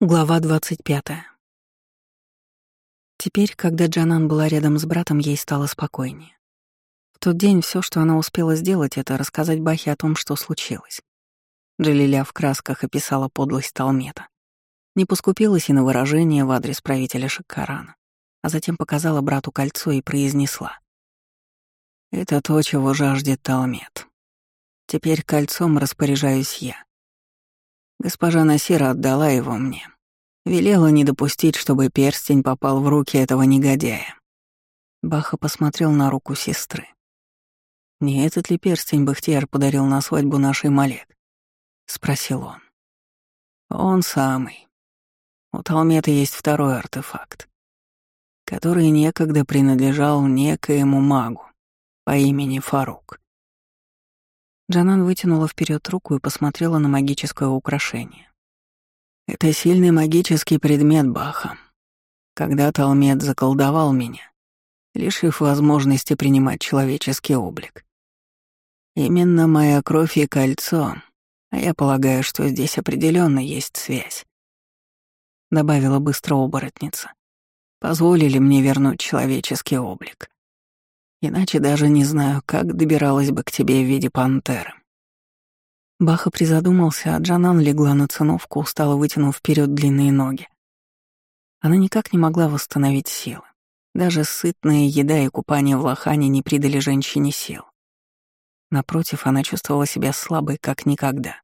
Глава 25. Теперь, когда Джанан была рядом с братом, ей стало спокойнее. В тот день все, что она успела сделать, это рассказать Бахе о том, что случилось. Джалиля в красках описала подлость Талмета. Не поскупилась и на выражение в адрес правителя Шаккарана, а затем показала брату кольцо и произнесла. «Это то, чего жаждет Талмет. Теперь кольцом распоряжаюсь я. Госпожа Насира отдала его мне. Велела не допустить, чтобы перстень попал в руки этого негодяя. Баха посмотрел на руку сестры. «Не этот ли перстень Бахтияр подарил на свадьбу нашей Малек?» — спросил он. «Он самый. У Талмета есть второй артефакт, который некогда принадлежал некоему магу по имени Фарук. Джанан вытянула вперед руку и посмотрела на магическое украшение. «Это сильный магический предмет Баха. Когда Талмед заколдовал меня, лишив возможности принимать человеческий облик. Именно моя кровь и кольцо, а я полагаю, что здесь определенно есть связь», — добавила быстро оборотница. «Позволили мне вернуть человеческий облик. Иначе даже не знаю, как добиралась бы к тебе в виде пантеры. Баха призадумался, а Джанан легла на циновку, устало вытянув вперед длинные ноги. Она никак не могла восстановить силы. Даже сытная еда и купание в лохане не придали женщине сил. Напротив, она чувствовала себя слабой, как никогда.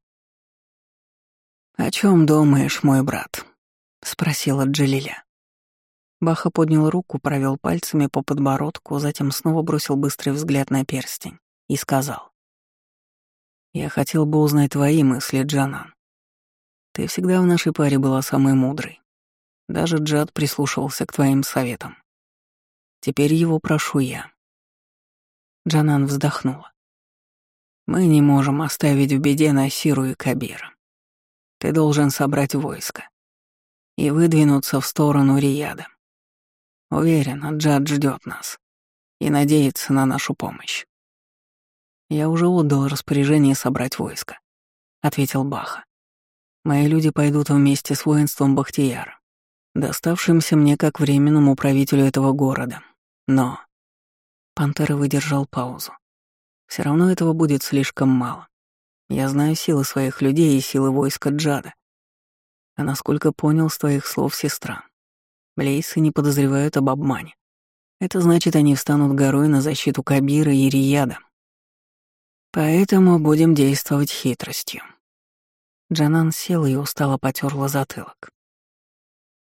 «О чем думаешь, мой брат?» — спросила Джалиля. Баха поднял руку, провел пальцами по подбородку, затем снова бросил быстрый взгляд на перстень и сказал. «Я хотел бы узнать твои мысли, Джанан. Ты всегда в нашей паре была самой мудрой. Даже Джад прислушивался к твоим советам. Теперь его прошу я». Джанан вздохнула. «Мы не можем оставить в беде Насиру и Кабира. Ты должен собрать войско и выдвинуться в сторону Рияда. Уверен, Джад ждет нас и надеется на нашу помощь. Я уже отдал распоряжение собрать войско, ответил Баха. Мои люди пойдут вместе с воинством Бахтияра, доставшимся мне как временному правителю этого города. Но... Пантера выдержал паузу. Все равно этого будет слишком мало. Я знаю силы своих людей и силы войска Джада. А насколько понял с твоих слов, сестра, Блейсы не подозревают об обмане. Это значит, они встанут горой на защиту Кабира и Рияда. Поэтому будем действовать хитростью. Джанан села и устало потерла затылок.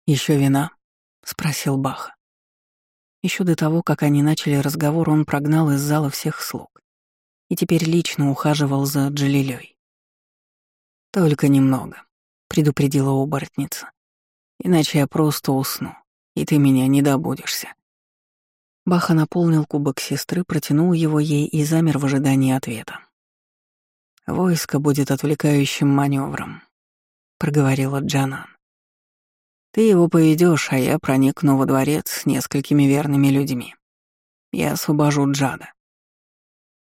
Еще вина?» — спросил Баха. Еще до того, как они начали разговор, он прогнал из зала всех слуг и теперь лично ухаживал за Джалилей. «Только немного», — предупредила оборотница. Иначе я просто усну, и ты меня не добудешься. Баха наполнил кубок сестры, протянул его ей и замер в ожидании ответа. «Войско будет отвлекающим маневром», — проговорила Джанан. «Ты его поведешь, а я проникну во дворец с несколькими верными людьми. Я освобожу Джада».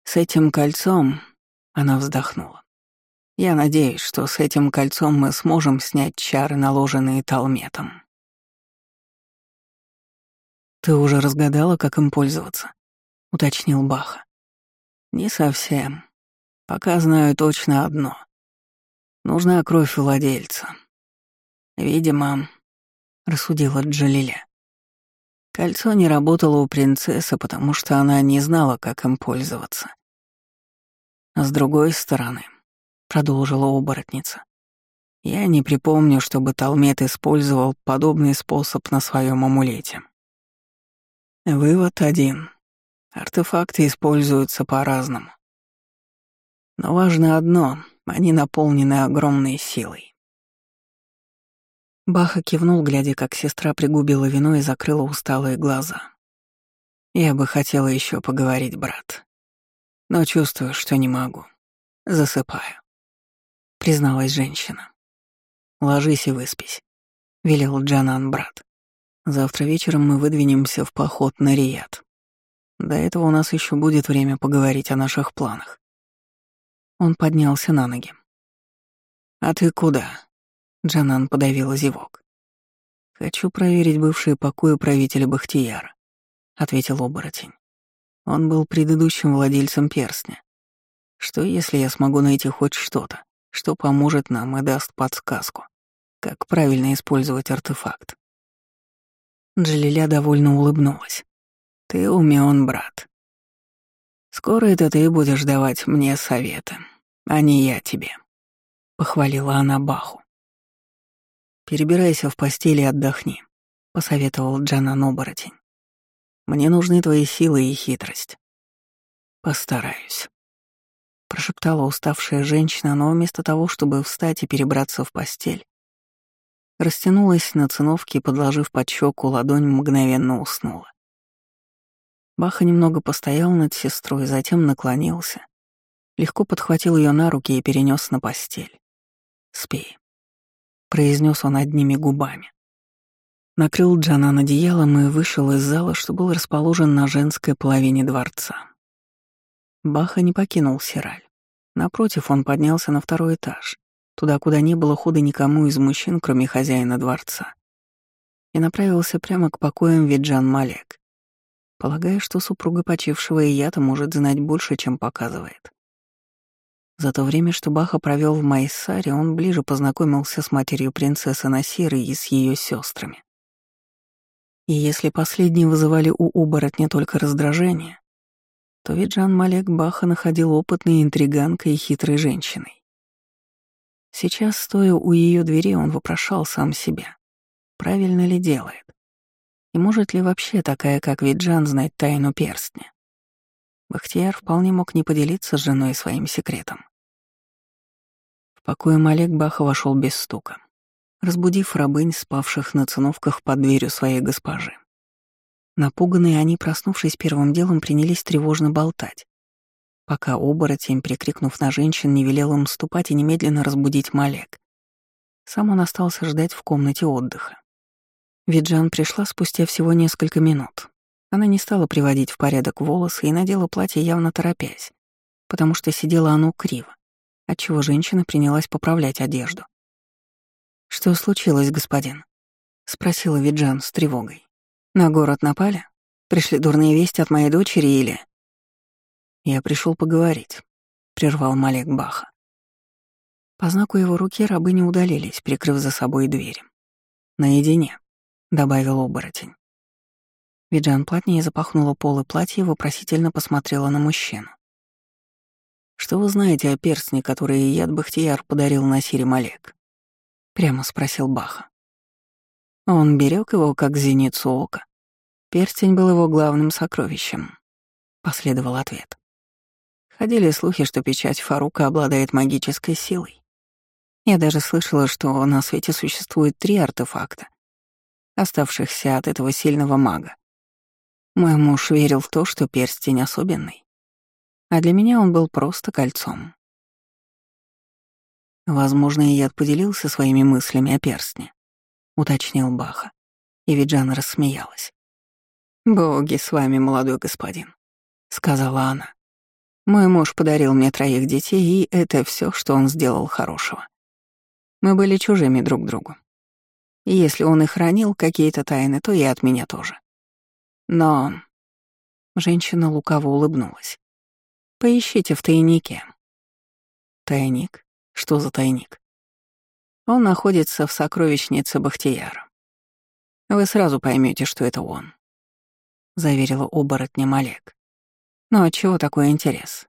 «С этим кольцом...» — она вздохнула. Я надеюсь, что с этим кольцом мы сможем снять чары, наложенные Талметом. «Ты уже разгадала, как им пользоваться?» — уточнил Баха. «Не совсем. Пока знаю точно одно. Нужна кровь владельца. Видимо, — рассудила Джалиля. Кольцо не работало у принцессы, потому что она не знала, как им пользоваться. С другой стороны, — продолжила оборотница. «Я не припомню, чтобы Талмет использовал подобный способ на своем амулете». Вывод один. Артефакты используются по-разному. Но важно одно — они наполнены огромной силой. Баха кивнул, глядя, как сестра пригубила вино и закрыла усталые глаза. «Я бы хотела еще поговорить, брат. Но чувствую, что не могу. Засыпаю» призналась женщина. «Ложись и выспись», — велел Джанан брат. «Завтра вечером мы выдвинемся в поход на Рият. До этого у нас еще будет время поговорить о наших планах». Он поднялся на ноги. «А ты куда?» Джанан подавила зевок. «Хочу проверить бывшие покои правителя Бахтияра», — ответил оборотень. Он был предыдущим владельцем перстня. Что, если я смогу найти хоть что-то, что поможет нам и даст подсказку, как правильно использовать артефакт? Джалиля довольно улыбнулась. «Ты умен, брат. Скоро это ты будешь давать мне советы, а не я тебе», — похвалила она Баху. «Перебирайся в постели и отдохни», — посоветовал Джанан оборотень. «Мне нужны твои силы и хитрость». «Постараюсь», — прошептала уставшая женщина, но вместо того, чтобы встать и перебраться в постель, растянулась на циновке и, подложив под щеку ладонь, мгновенно уснула. Баха немного постоял над сестрой, затем наклонился, легко подхватил ее на руки и перенес на постель. «Спи», — произнес он одними губами. Накрыл Джанан одеялом и вышел из зала, что был расположен на женской половине дворца. Баха не покинул Сираль. Напротив, он поднялся на второй этаж, туда, куда не было хода никому из мужчин, кроме хозяина дворца, и направился прямо к покоям Виджан Малек, полагая, что супруга почившего Ията может знать больше, чем показывает. За то время, что Баха провел в Майсаре, он ближе познакомился с матерью принцессы Насиры и с ее сестрами. И если последние вызывали у оборотня только раздражение, то ведь Жан Малек Баха находил опытной интриганкой и хитрой женщиной. Сейчас, стоя у ее двери, он вопрошал сам себя, правильно ли делает, и может ли вообще такая, как Виджан, знать тайну перстня. Бахтияр вполне мог не поделиться с женой своим секретом. В покое Малек Баха вошел без стука, разбудив рабынь, спавших на циновках под дверью своей госпожи. Напуганные они, проснувшись первым делом, принялись тревожно болтать, пока оборотень, прикрикнув на женщин, не велел им ступать и немедленно разбудить Малек. Сам он остался ждать в комнате отдыха. Виджан пришла спустя всего несколько минут. Она не стала приводить в порядок волосы и надела платье явно торопясь, потому что сидело оно криво, отчего женщина принялась поправлять одежду. «Что случилось, господин?» — спросила Виджан с тревогой. «На город напали? Пришли дурные вести от моей дочери или...» «Я пришел поговорить», — прервал Малек Баха. По знаку его руки рабы не удалились, прикрыв за собой дверь. «Наедине», — добавил оборотень. Виджан плотнее запахнула полы платья и вопросительно посмотрела на мужчину. «Что вы знаете о перстне, который Яд Бахтияр подарил Насире Малек?» — прямо спросил Баха. Он берег его, как зеницу ока. Перстень был его главным сокровищем. Последовал ответ. Ходили слухи, что печать Фарука обладает магической силой. Я даже слышала, что на свете существует три артефакта, оставшихся от этого сильного мага. Мой муж верил в то, что перстень особенный. А для меня он был просто кольцом. Возможно, и я поделился своими мыслями о перстне, уточнил Баха. И Виджана рассмеялась. «Боги с вами, молодой господин», — сказала она. «Мой муж подарил мне троих детей, и это все, что он сделал хорошего. Мы были чужими друг другу. И если он и хранил какие-то тайны, то и от меня тоже. Но... Женщина лукаво улыбнулась. Поищите в тайнике. Тайник? Что за тайник? Он находится в сокровищнице Бахтияра. Вы сразу поймете, что это он. Заверила оборотнем Олег. Ну а чего такой интерес?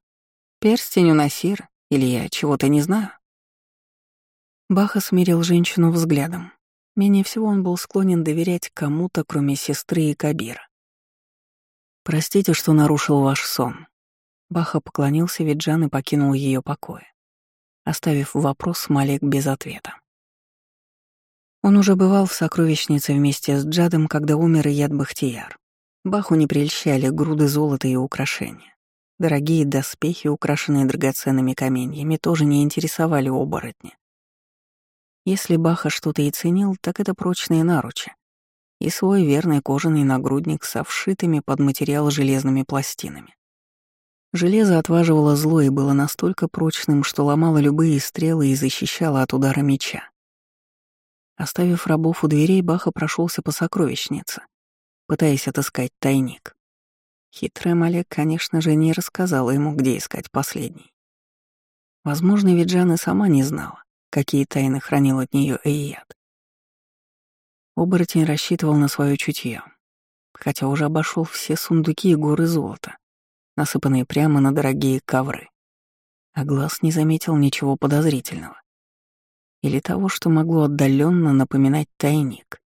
Перстень у Насир? Или я чего-то не знаю? Баха смирил женщину взглядом. Менее всего он был склонен доверять кому-то, кроме сестры и Кабира. «Простите, что нарушил ваш сон». Баха поклонился Виджан и покинул ее покоя, оставив вопрос Малек без ответа. Он уже бывал в сокровищнице вместе с Джадом, когда умер Яд Бахтияр. Баху не прельщали груды золота и украшения. Дорогие доспехи, украшенные драгоценными каменьями, тоже не интересовали оборотня. Если Баха что-то и ценил, так это прочные наручи, и свой верный кожаный нагрудник со вшитыми под материал железными пластинами. Железо отваживало зло и было настолько прочным, что ломало любые стрелы и защищало от удара меча. Оставив рабов у дверей, Баха прошелся по сокровищнице, пытаясь отыскать тайник. Хитрая Малек, конечно же, не рассказала ему, где искать последний. Возможно, ведь Жанна сама не знала, какие тайны хранил от нее Эйят. Оборотень рассчитывал на свое чутье, хотя уже обошел все сундуки и горы золота, насыпанные прямо на дорогие ковры. А глаз не заметил ничего подозрительного. Или того, что могло отдаленно напоминать тайник.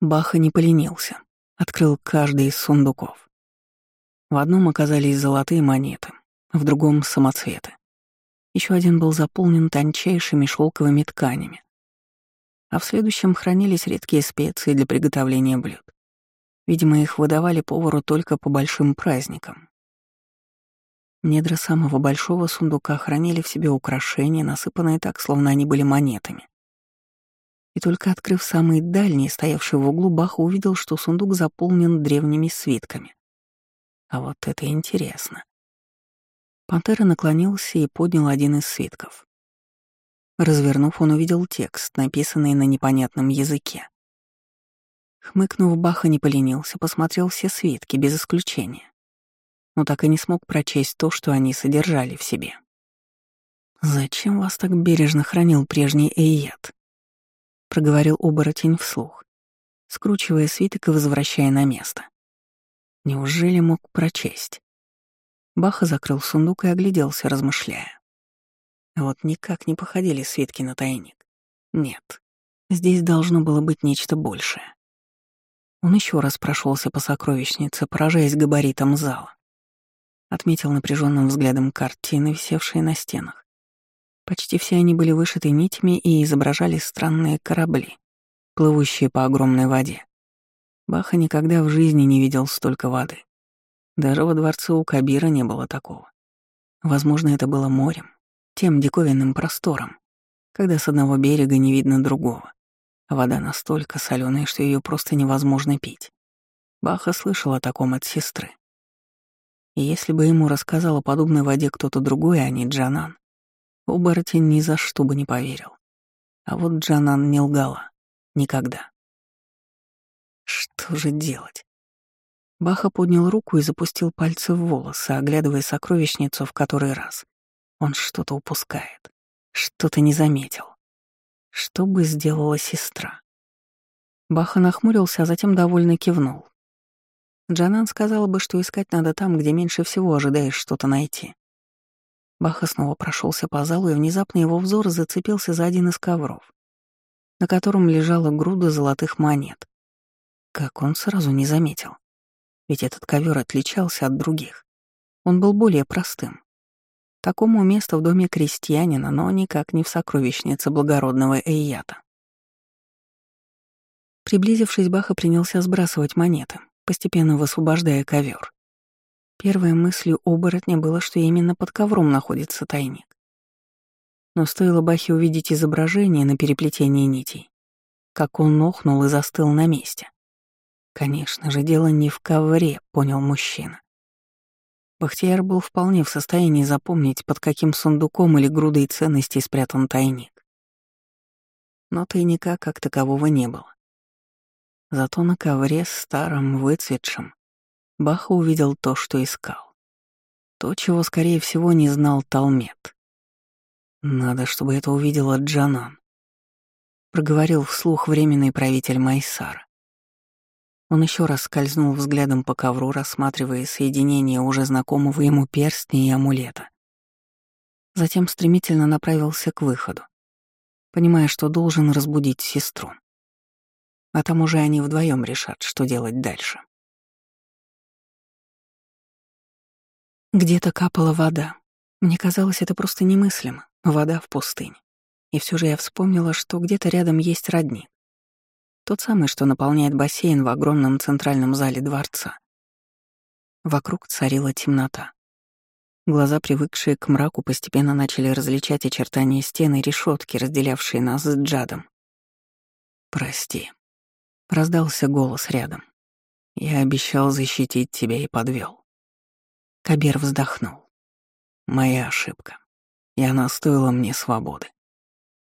Баха не поленился, открыл каждый из сундуков. В одном оказались золотые монеты, в другом — самоцветы. Еще один был заполнен тончайшими шелковыми тканями. А в следующем хранились редкие специи для приготовления блюд. Видимо, их выдавали повару только по большим праздникам. Недра самого большого сундука хранили в себе украшения, насыпанные так, словно они были монетами. И только открыв самый дальний, стоявший в углу, Баха увидел, что сундук заполнен древними свитками. А вот это интересно. Пантера наклонился и поднял один из свитков. Развернув, он увидел текст, написанный на непонятном языке. Хмыкнув, Баха не поленился, посмотрел все свитки, без исключения. Но так и не смог прочесть то, что они содержали в себе. «Зачем вас так бережно хранил прежний Эйят?» — проговорил оборотень вслух, скручивая свиток и возвращая на место. Неужели мог прочесть? Баха закрыл сундук и огляделся, размышляя. Вот никак не походили свитки на тайник. Нет, здесь должно было быть нечто большее. Он еще раз прошелся по сокровищнице, поражаясь габаритам зала. Отметил напряженным взглядом картины, висевшие на стенах. Почти все они были вышиты нитями и изображали странные корабли, плывущие по огромной воде. Баха никогда в жизни не видел столько воды. Даже во дворце у Кабира не было такого. Возможно, это было морем, тем диковинным простором, когда с одного берега не видно другого. Вода настолько соленая, что ее просто невозможно пить. Баха слышал о таком от сестры. И если бы ему рассказал о подобной воде кто-то другой, а не Джанан, оборотень ни за что бы не поверил. А вот Джанан не лгала. Никогда. Что же делать? Баха поднял руку и запустил пальцы в волосы, оглядывая сокровищницу в который раз. Он что-то упускает, что-то не заметил. Что бы сделала сестра? Баха нахмурился, а затем довольно кивнул. Джанан сказала бы, что искать надо там, где меньше всего ожидаешь что-то найти. Баха снова прошелся по залу, и внезапно его взор зацепился за один из ковров, на котором лежала груда золотых монет. Как он сразу не заметил. Ведь этот ковер отличался от других. Он был более простым, Такому месту в доме крестьянина, но никак не в сокровищнице благородного Эйята. Приблизившись, Баха принялся сбрасывать монеты, постепенно высвобождая ковер. Первой мыслью оборотня было, что именно под ковром находится тайник. Но стоило Бахе увидеть изображение на переплетении нитей, как он нохнул и застыл на месте. Конечно же, дело не в ковре, понял мужчина. Бахтияр был вполне в состоянии запомнить, под каким сундуком или грудой ценностей спрятан тайник. Но тайника как такового не было. Зато на ковре старом, выцветшем, Баха увидел то, что искал. То, чего, скорее всего, не знал Талмет. «Надо, чтобы это увидела Джанан», — проговорил вслух временный правитель Майсара. Он еще раз скользнул взглядом по ковру, рассматривая соединение уже знакомого ему перстня и амулета. Затем стремительно направился к выходу, понимая, что должен разбудить сестру. А там уже они вдвоем решат, что делать дальше. Где-то капала вода. Мне казалось, это просто немыслимо. Вода в пустыне. И все же я вспомнила, что где-то рядом есть родник. Тот самый, что наполняет бассейн в огромном центральном зале дворца. Вокруг царила темнота. Глаза, привыкшие к мраку, постепенно начали различать очертания стены и решетки, разделявшие нас с Джадом. «Прости», — раздался голос рядом. «Я обещал защитить тебя и подвел. Кабир вздохнул. «Моя ошибка. И она стоила мне свободы.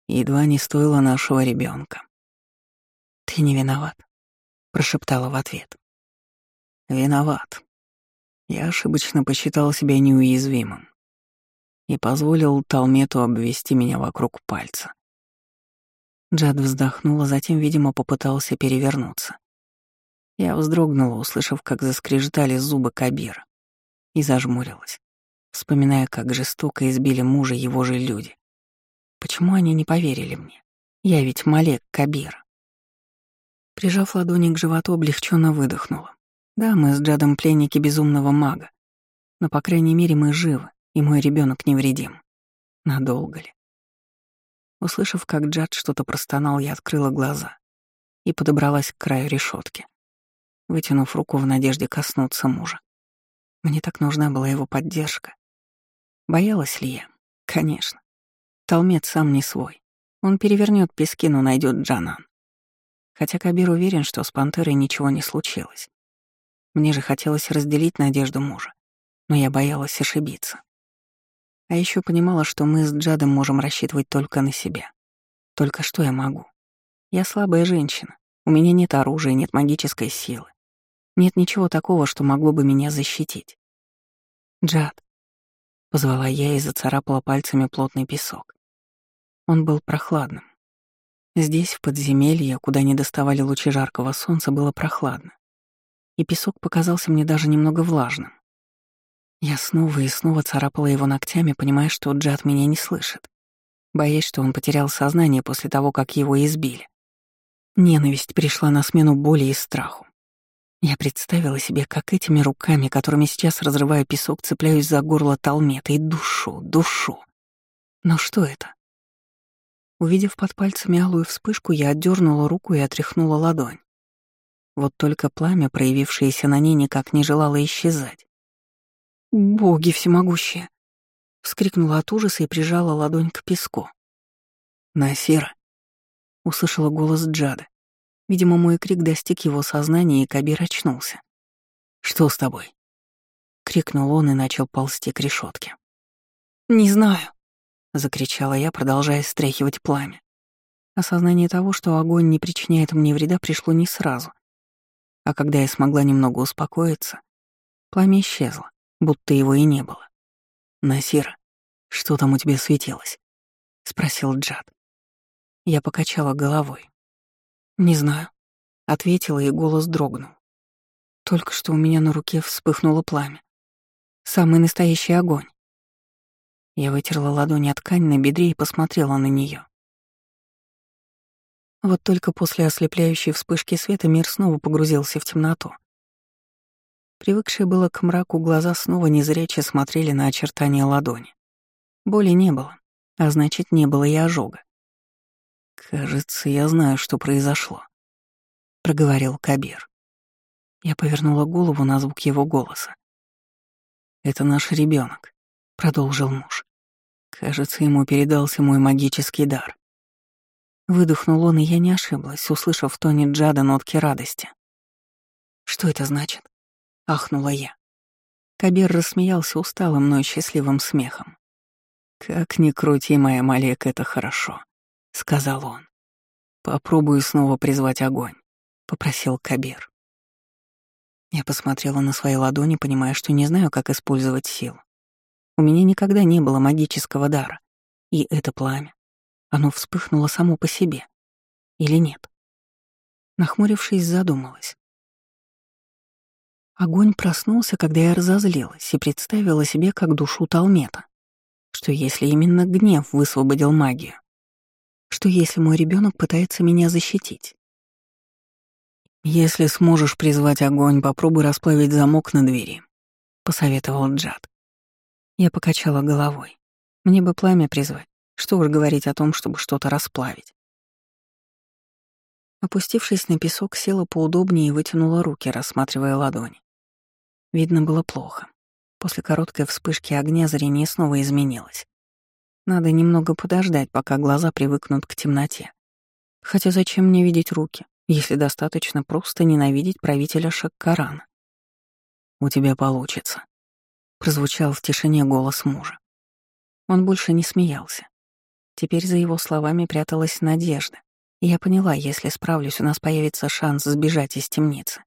Едва не стоила нашего ребенка. «Ты не виноват», — прошептала в ответ. «Виноват. Я ошибочно посчитал себя неуязвимым и позволил Талмету обвести меня вокруг пальца. Джад вздохнула, затем, видимо, попытался перевернуться. Я вздрогнула, услышав, как заскрежетали зубы Кабира, и зажмурилась, вспоминая, как жестоко избили мужа его же люди. Почему они не поверили мне? Я ведь Малек Кабир. Прижав ладони к животу, облегченно выдохнула. Да, мы с Джадом пленники безумного мага, но, по крайней мере, мы живы, и мой ребенок невредим. Надолго ли? Услышав, как Джад что-то простонал, я открыла глаза и подобралась к краю решетки, вытянув руку в надежде коснуться мужа. Мне так нужна была его поддержка. Боялась ли я? Конечно. Талмет сам не свой. Он перевернет пески, но найдет Джанан. Хотя Кабир уверен, что с пантерой ничего не случилось. Мне же хотелось разделить надежду мужа, но я боялась ошибиться. А еще понимала, что мы с Джадом можем рассчитывать только на себя. Только что я могу? Я слабая женщина. У меня нет оружия, нет магической силы. Нет ничего такого, что могло бы меня защитить. «Джад», — позвала я и зацарапала пальцами плотный песок. Он был прохладным. Здесь, в подземелье, куда не доставали лучи жаркого солнца, было прохладно. И песок показался мне даже немного влажным. Я снова и снова царапала его ногтями, понимая, что Джад меня не слышит, боясь, что он потерял сознание после того, как его избили. Ненависть пришла на смену боли и страху. Я представила себе, как этими руками, которыми сейчас разрываю песок, цепляюсь за горло Талмета и душу, душу. Но что это? Увидев под пальцами алую вспышку, я отдернула руку и отряхнула ладонь. Вот только пламя, проявившееся на ней, никак не желало исчезать. «Боги всемогущие!» — вскрикнула от ужаса и прижала ладонь к песку. «Насира!» — услышала голос Джада. Видимо, мой крик достиг его сознания, и Кабир очнулся. «Что с тобой?» — крикнул он и начал ползти к решетке. «Не знаю», — закричала я, продолжая стряхивать пламя. Осознание того, что огонь не причиняет мне вреда, пришло не сразу. А когда я смогла немного успокоиться, пламя исчезло будто его и не было. «Насир, что там у тебя светилось?» — спросил Джад. Я покачала головой. «Не знаю», — ответила, и голос дрогнул. «Только что у меня на руке вспыхнуло пламя. Самый настоящий огонь». Я вытерла ладони от ткань на бедре и посмотрела на нее. Вот только после ослепляющей вспышки света мир снова погрузился в темноту. Привыкшие было к мраку глаза снова незряче смотрели на очертания ладони. Боли не было, а значит, не было и ожога. «Кажется, я знаю, что произошло», — проговорил Кабир. Я повернула голову на звук его голоса. «Это наш ребенок, продолжил муж. «Кажется, ему передался мой магический дар». Выдохнул он, и я не ошиблась, услышав в тоне Джада нотки радости. «Что это значит?» — ахнула я. Кабир рассмеялся усталым, но счастливым смехом. «Как ни крути, моя Малек, это хорошо», — сказал он. «Попробую снова призвать огонь», — попросил Кабир. Я посмотрела на свои ладони, понимая, что не знаю, как использовать силу. У меня никогда не было магического дара. И это пламя. Оно вспыхнуло само по себе. Или нет? Нахмурившись, задумалась. Огонь проснулся, когда я разозлилась и представила себе как душу Талмета. Что если именно гнев высвободил магию? Что если мой ребенок пытается меня защитить? «Если сможешь призвать огонь, попробуй расплавить замок на двери», — посоветовал Джад. Я покачала головой. Мне бы пламя призвать. Что уж говорить о том, чтобы что-то расплавить. Опустившись на песок, села поудобнее и вытянула руки, рассматривая ладони. Видно было плохо. После короткой вспышки огня зрение снова изменилось. Надо немного подождать, пока глаза привыкнут к темноте. Хотя зачем мне видеть руки, если достаточно просто ненавидеть правителя Шаккарана? «У тебя получится», — прозвучал в тишине голос мужа. Он больше не смеялся. Теперь за его словами пряталась надежда, И я поняла, если справлюсь, у нас появится шанс сбежать из темницы.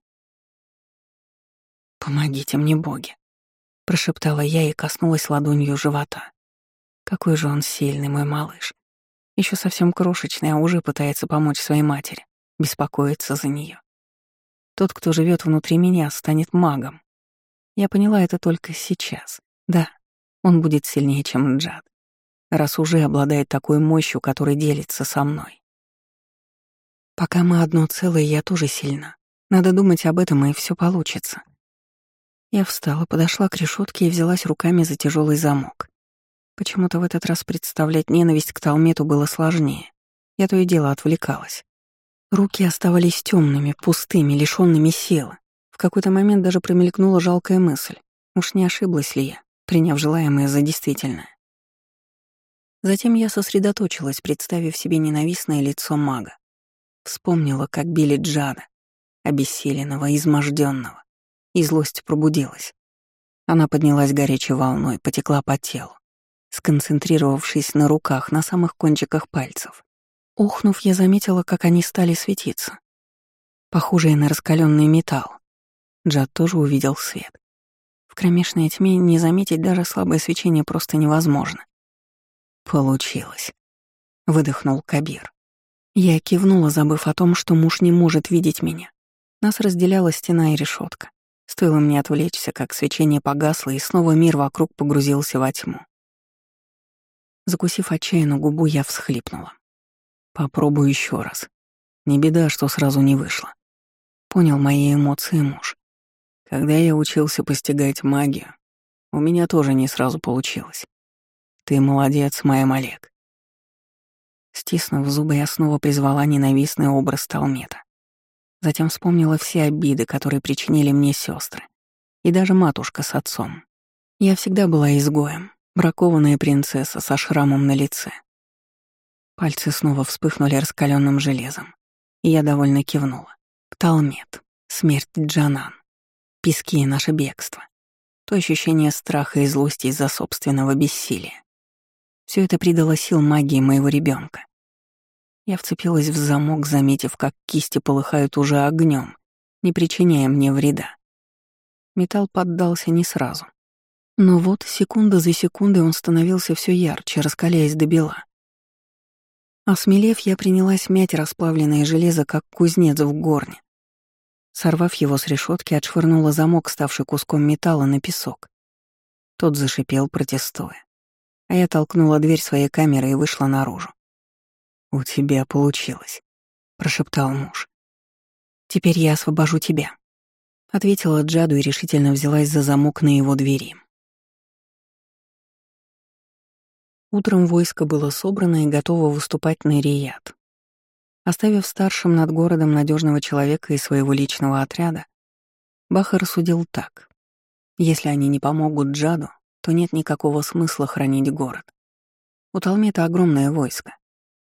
«Помогите мне, боги!» — прошептала я и коснулась ладонью живота. Какой же он сильный, мой малыш. Еще совсем крошечный, а уже пытается помочь своей матери, беспокоиться за нее. Тот, кто живет внутри меня, станет магом. Я поняла это только сейчас. Да, он будет сильнее, чем Джад, раз уже обладает такой мощью, которой делится со мной. Пока мы одно целое, я тоже сильна. Надо думать об этом, и все получится. Я встала, подошла к решетке и взялась руками за тяжелый замок. Почему-то в этот раз представлять ненависть к Талмету было сложнее. Я то и дело отвлекалась. Руки оставались темными, пустыми, лишенными силы. В какой-то момент даже промелькнула жалкая мысль. Уж не ошиблась ли я, приняв желаемое за действительное? Затем я сосредоточилась, представив себе ненавистное лицо мага. Вспомнила, как били Джада, обессиленного, изможденного, и злость пробудилась. Она поднялась горячей волной, потекла по телу, сконцентрировавшись на руках, на самых кончиках пальцев. Охнув, я заметила, как они стали светиться. Похожие на раскаленный металл. Джад тоже увидел свет. В кромешной тьме не заметить даже слабое свечение просто невозможно. «Получилось», — выдохнул Кабир. Я кивнула, забыв о том, что муж не может видеть меня. Нас разделяла стена и решетка. Стоило мне отвлечься, как свечение погасло, и снова мир вокруг погрузился во тьму. Закусив отчаянно губу, я всхлипнула. Попробую еще раз. Не беда, что сразу не вышло. Понял мои эмоции муж. Когда я учился постигать магию, у меня тоже не сразу получилось. Ты молодец, моя Олег. Стиснув зубы, я снова призвала ненавистный образ Талмета. Затем вспомнила все обиды, которые причинили мне сестры, и даже матушка с отцом. Я всегда была изгоем, бракованная принцесса со шрамом на лице. Пальцы снова вспыхнули раскаленным железом, и я довольно кивнула. Талмет, смерть Джанан, пески и наше бегство. То ощущение страха и злости из-за собственного бессилия. Все это придало сил магии моего ребенка. Я вцепилась в замок, заметив, как кисти полыхают уже огнем, не причиняя мне вреда. Металл поддался не сразу. Но вот секунда за секундой он становился все ярче, раскаляясь до бела. Осмелев, я принялась мять расплавленное железо, как кузнец в горне. Сорвав его с решетки, отшвырнула замок, ставший куском металла, на песок. Тот зашипел, протестуя. А я толкнула дверь своей камеры и вышла наружу. «У тебя получилось», — прошептал муж. «Теперь я освобожу тебя», — ответила Джаду и решительно взялась за замок на его двери. Утром войско было собрано и готово выступать на Рият. Оставив старшим над городом надежного человека и своего личного отряда, Баха рассудил так. Если они не помогут Джаду, то нет никакого смысла хранить город. У Талмета огромное войско.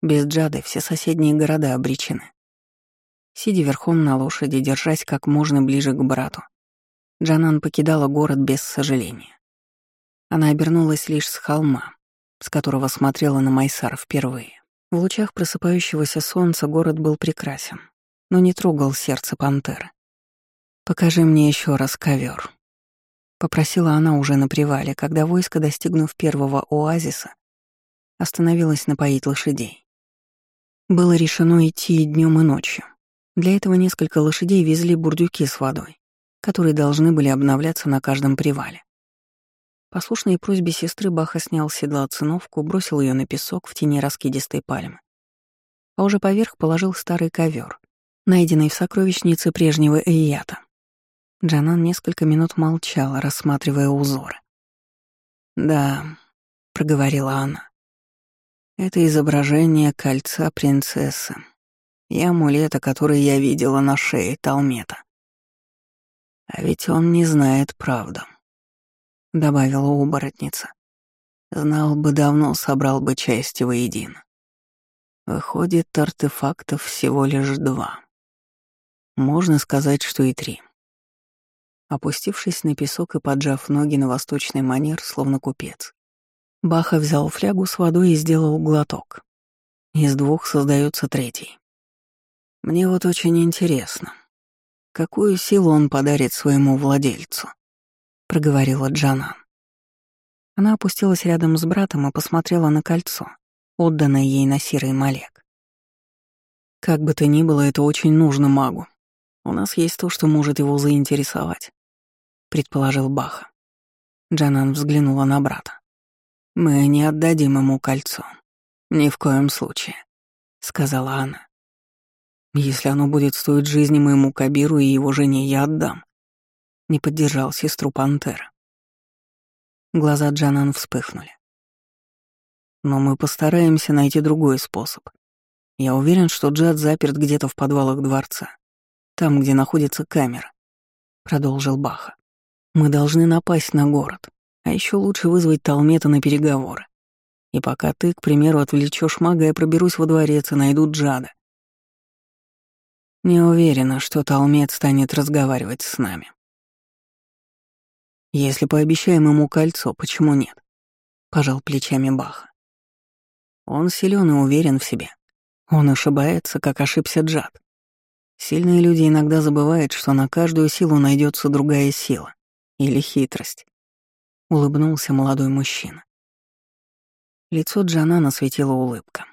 Без Джады все соседние города обречены. Сидя верхом на лошади, держась как можно ближе к брату, Джанан покидала город без сожаления. Она обернулась лишь с холма, с которого смотрела на Майсар впервые. В лучах просыпающегося солнца город был прекрасен, но не трогал сердце пантеры. «Покажи мне еще раз ковер, попросила она уже на привале, когда войско, достигнув первого оазиса, остановилось напоить лошадей. Было решено идти днем и ночью. Для этого несколько лошадей везли бурдюки с водой, которые должны были обновляться на каждом привале. Послушной просьбе сестры Баха снял с седла циновку, бросил ее на песок в тени раскидистой пальмы. А уже поверх положил старый ковер, найденный в сокровищнице прежнего Эйята. Джанан несколько минут молчала, рассматривая узоры. «Да», — проговорила она, это изображение кольца принцессы и амулета, который я видела на шее Талмета. А ведь он не знает правду, — добавила оборотница. Знал бы давно, собрал бы части воедино. Выходит, артефактов всего лишь два. Можно сказать, что и три. Опустившись на песок и поджав ноги на восточный манер, словно купец, Баха взял флягу с водой и сделал глоток. Из двух создается третий. Мне вот очень интересно, какую силу он подарит своему владельцу, проговорила Джанан. Она опустилась рядом с братом и посмотрела на кольцо, отданное ей на серый малек. Как бы то ни было, это очень нужно магу. У нас есть то, что может его заинтересовать, предположил Баха. Джанан взглянула на брата. Мы не отдадим ему кольцо. Ни в коем случае, сказала она. Если оно будет стоить жизни моему Кабиру и его жене, я отдам. Не поддержал сестру Пантера. Глаза Джанан вспыхнули. Но мы постараемся найти другой способ. Я уверен, что Джад заперт где-то в подвалах дворца. Там, где находится камера. Продолжил Баха. Мы должны напасть на город. А еще лучше вызвать Талмета на переговоры. И пока ты, к примеру, отвлечешь мага, я проберусь во дворец и найду Джада. Не уверена, что Талмет станет разговаривать с нами. Если пообещаем ему кольцо, почему нет? Пожал плечами Баха. Он силен и уверен в себе. Он ошибается, как ошибся Джад. Сильные люди иногда забывают, что на каждую силу найдется другая сила или хитрость. Улыбнулся молодой мужчина. Лицо Джанана светила улыбка.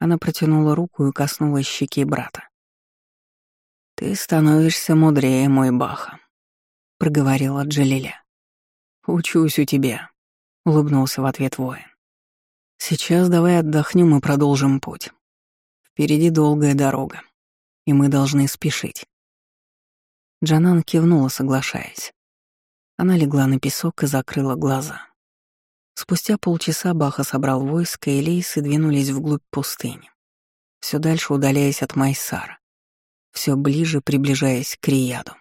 Она протянула руку и коснулась щеки брата. «Ты становишься мудрее, мой Баха», — проговорила Джалиля. «Учусь у тебя», — улыбнулся в ответ воин. «Сейчас давай отдохнем и продолжим путь. Впереди долгая дорога, и мы должны спешить». Джанан кивнула, соглашаясь. Она легла на песок и закрыла глаза. Спустя полчаса Баха собрал войско, и лейсы двинулись вглубь пустыни, все дальше удаляясь от Майсара, все ближе приближаясь к Рияду.